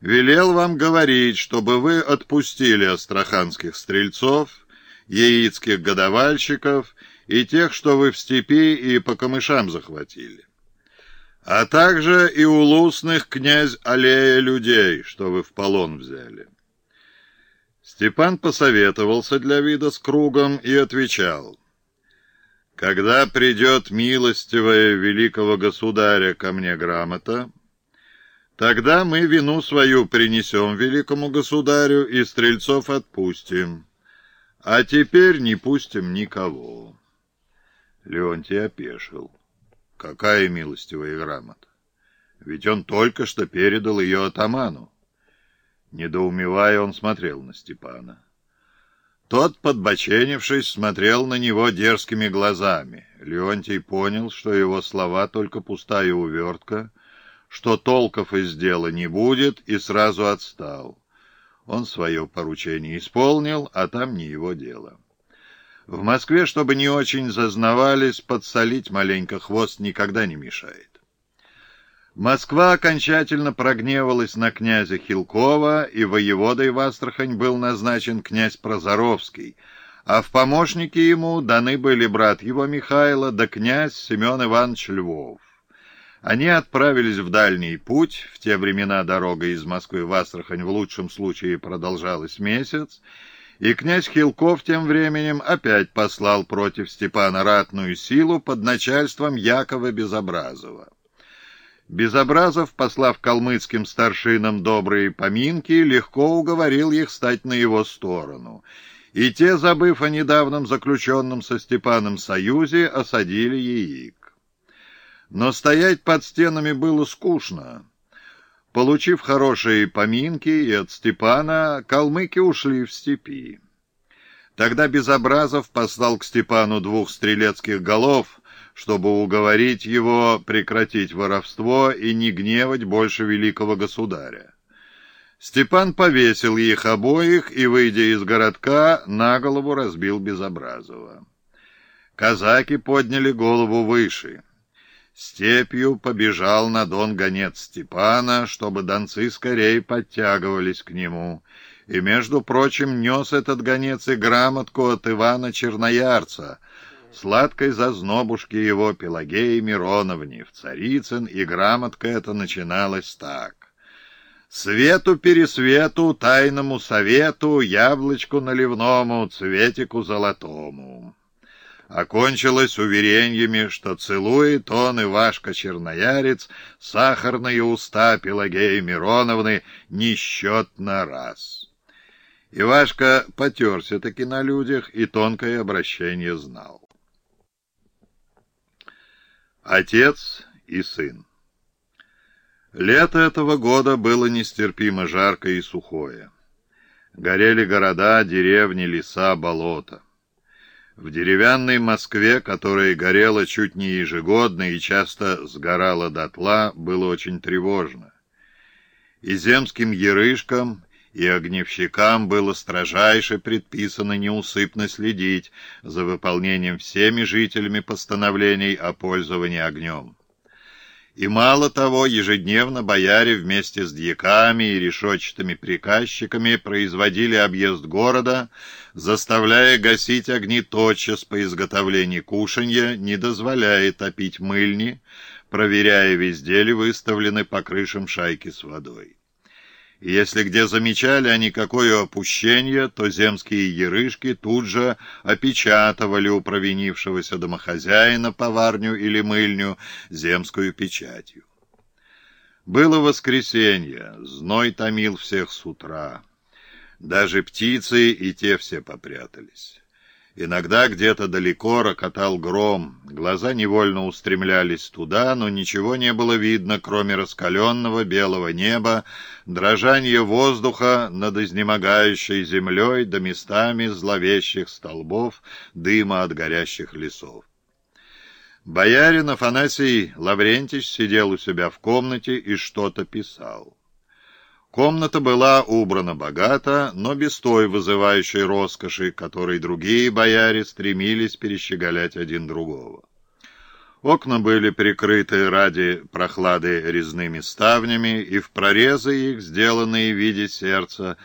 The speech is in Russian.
велел вам говорить, чтобы вы отпустили астраханских стрельцов, яицких годовальщиков и тех, что вы в степи и по камышам захватили, а также и улусных князь аллея людей, что вы в полон взяли. Степан посоветовался для вида с кругом и отвечал, «Когда придет милостивая великого государя ко мне грамота, тогда мы вину свою принесем великому государю и стрельцов отпустим, а теперь не пустим никого». Леонтий опешил. «Какая милостивая грамота? Ведь он только что передал ее атаману. Недоумевая, он смотрел на Степана. Тот, подбоченившись, смотрел на него дерзкими глазами. Леонтий понял, что его слова только пустая увертка, что толков из дела не будет, и сразу отстал. Он свое поручение исполнил, а там не его дело. В Москве, чтобы не очень зазнавались, подсолить маленько хвост никогда не мешает. Москва окончательно прогневалась на князя Хилкова, и воеводой в Астрахань был назначен князь Прозоровский, а в помощники ему даны были брат его Михайла да князь Семен Иванович Львов. Они отправились в дальний путь, в те времена дорога из Москвы в Астрахань в лучшем случае продолжалась месяц, и князь Хилков тем временем опять послал против Степана ратную силу под начальством Якова Безобразова. Безобразов, послав калмыцким старшинам добрые поминки, легко уговорил их стать на его сторону. И те, забыв о недавнем заключенном со Степаном союзе, осадили яик. Но стоять под стенами было скучно. Получив хорошие поминки и от Степана, калмыки ушли в степи. Тогда Безобразов послал к Степану двух стрелецких голов — чтобы уговорить его прекратить воровство и не гневать больше великого государя. Степан повесил их обоих и, выйдя из городка, на голову разбил Безобразова. Казаки подняли голову выше. Степью побежал на дон гонец Степана, чтобы донцы скорее подтягивались к нему, и, между прочим, нес этот гонец и грамотку от Ивана Черноярца — сладкой зазнобушки его Пелагеи Мироновне в Царицын, и грамотка эта начиналась так. Свету-пересвету, тайному совету, яблочку наливному, цветику золотому. Окончилось уверениями, что целует он, Ивашка Черноярец, сахарные уста Пелагеи Мироновны несчетно раз. Ивашка потерся-таки на людях и тонкое обращение знал. Отец и сын. Лето этого года было нестерпимо жаркое и сухое. Горели города, деревни, леса, болота. В деревянной Москве, которая горела чуть не ежегодно и часто сгорала дотла, было очень тревожно. И земским ерышкам, и огневщикам было строжайше предписано неусыпно следить за выполнением всеми жителями постановлений о пользовании огнем. И мало того, ежедневно бояре вместе с дьяками и решетчатыми приказчиками производили объезд города, заставляя гасить огни тотчас по изготовлению кушанья, не дозволяя топить мыльни, проверяя, везде ли выставлены по крышам шайки с водой и если где замечали они какое опущение, то земские ерышки тут же опечатывали у провинившегося домохозяина поварню или мыльню земскую печатью. Было воскресенье, зной томил всех с утра. Даже птицы и те все попрятались. Иногда где-то далеко рокотал гром, глаза невольно устремлялись туда, но ничего не было видно, кроме раскаленного белого неба, дрожания воздуха над изнемогающей землей до местами зловещих столбов, дыма от горящих лесов. Боярин Афанасий Лаврентич сидел у себя в комнате и что-то писал. Комната была убрана богато, но без той вызывающей роскоши, которой другие бояре стремились перещеголять один другого. Окна были прикрыты ради прохлады резными ставнями, и в прорезы их, сделанные в виде сердца,